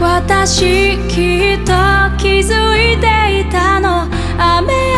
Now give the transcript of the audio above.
私きっと気づいていたの。雨